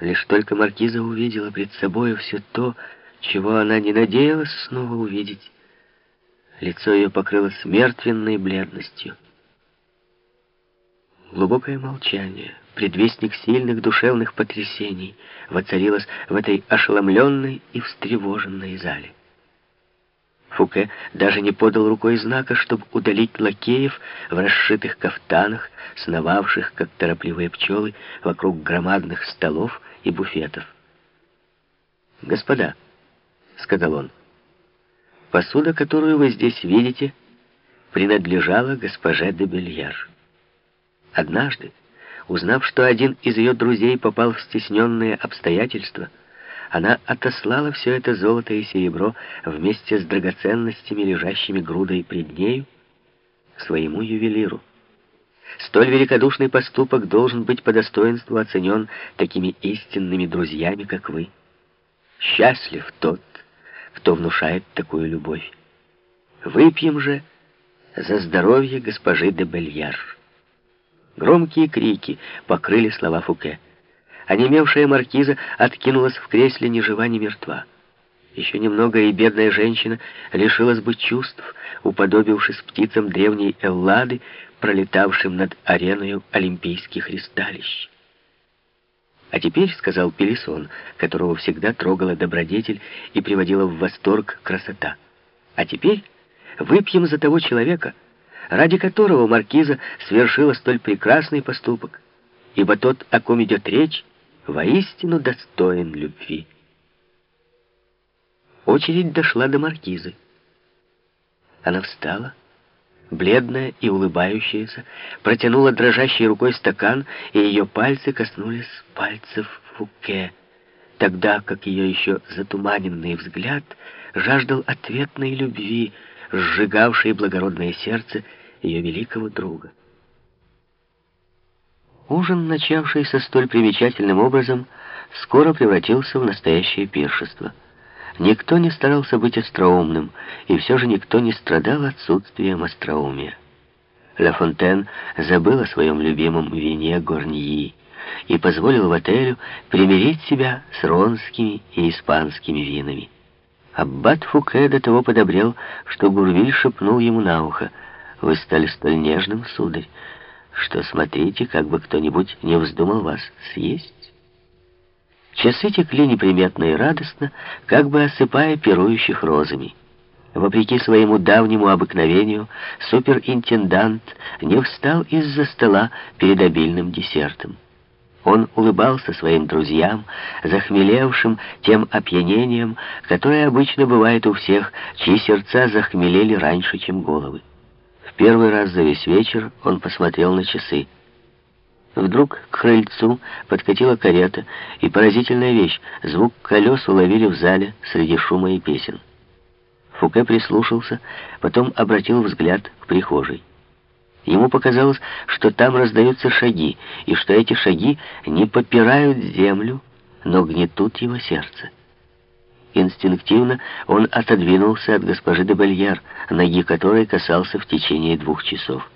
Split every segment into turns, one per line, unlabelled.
Лишь только маркиза увидела пред собой все то, чего она не надеялась снова увидеть. Лицо ее покрылось мертвенной бледностью. Глубокое молчание, предвестник сильных душевных потрясений, воцарилось в этой ошеломленной и встревоженной зале. Фуке даже не подал рукой знака, чтобы удалить лакеев в расшитых кафтанах, сновавших, как торопливые пчелы, вокруг громадных столов и буфетов. «Господа», — сказал он, — «посуда, которую вы здесь видите, принадлежала госпоже де Бельяр. Однажды, узнав, что один из ее друзей попал в стесненные обстоятельства, — она отослала все это золото и серебро вместе с драгоценностями, лежащими грудой пред нею, своему ювелиру. Столь великодушный поступок должен быть по достоинству оценен такими истинными друзьями, как вы. Счастлив тот, кто внушает такую любовь. Выпьем же за здоровье госпожи де Бельяр. Громкие крики покрыли слова Фуке. Онемевшая маркиза откинулась в кресле ни жива, ни мертва. Еще немного, и бедная женщина лишилась бы чувств, уподобившись птицам древней Эллады, пролетавшим над ареною олимпийских ристалищ. «А теперь», — сказал Пелисон, которого всегда трогала добродетель и приводила в восторг красота, «а теперь выпьем за того человека, ради которого маркиза совершила столь прекрасный поступок, ибо тот, о ком идет речь, воистину достоин любви. Очередь дошла до маркизы. Она встала, бледная и улыбающаяся, протянула дрожащей рукой стакан, и ее пальцы коснулись пальцев Фуке, тогда как ее еще затуманенный взгляд жаждал ответной любви, сжигавшей благородное сердце ее великого друга. Ужин, начавшийся столь примечательным образом, скоро превратился в настоящее пиршество. Никто не старался быть остроумным, и все же никто не страдал отсутствием остроумия. Ла Фонтен забыл о своем любимом вине Горньи и позволил в отелю примирить себя с ронскими и испанскими винами. Аббат Фуке до того подобрел, что Гурвиль шепнул ему на ухо, «Вы стали столь нежным, сударь, что смотрите, как бы кто-нибудь не вздумал вас съесть. Часы текли неприметно и радостно, как бы осыпая пирующих розами. Вопреки своему давнему обыкновению, суперинтендант не встал из-за стола перед обильным десертом. Он улыбался своим друзьям, захмелевшим тем опьянением, которое обычно бывает у всех, чьи сердца захмелели раньше, чем головы первый раз за весь вечер он посмотрел на часы. Вдруг к крыльцу подкатила карета, и поразительная вещь — звук колес уловили в зале среди шума и песен. Фуке прислушался, потом обратил взгляд к прихожей. Ему показалось, что там раздаются шаги, и что эти шаги не попирают землю, но гнетут его сердце. Инстинктивно он отодвинулся от госпожи де Бельяр, ноги которой касался в течение двух часов.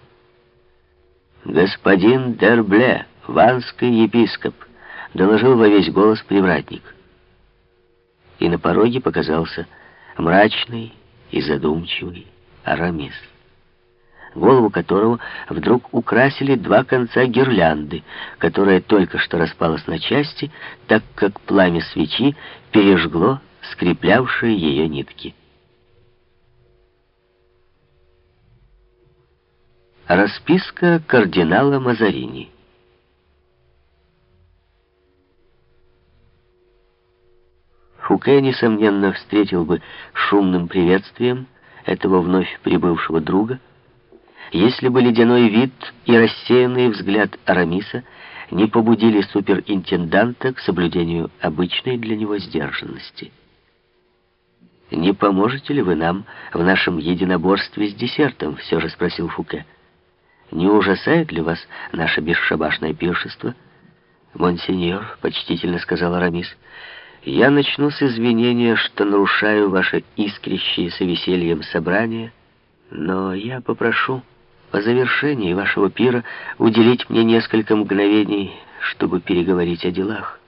«Господин Дербле, ванский епископ», — доложил во весь голос привратник. И на пороге показался мрачный и задумчивый Арамис, голову которого вдруг украсили два конца гирлянды, которая только что распалась на части, так как пламя свечи пережгло скреплявшие ее нитки. Расписка кардинала Мазарини Фуке, несомненно, встретил бы шумным приветствием этого вновь прибывшего друга, если бы ледяной вид и рассеянный взгляд Арамиса не побудили суперинтенданта к соблюдению обычной для него сдержанности. «Не поможете ли вы нам в нашем единоборстве с десертом?» — все же спросил Фуке. «Не ужасает ли вас наше бесшабашное пиршество?» «Монсеньор», — почтительно сказал Арамис, — «я начну с извинения, что нарушаю ваше искрящееся весельем собрание, но я попрошу по завершении вашего пира уделить мне несколько мгновений, чтобы переговорить о делах».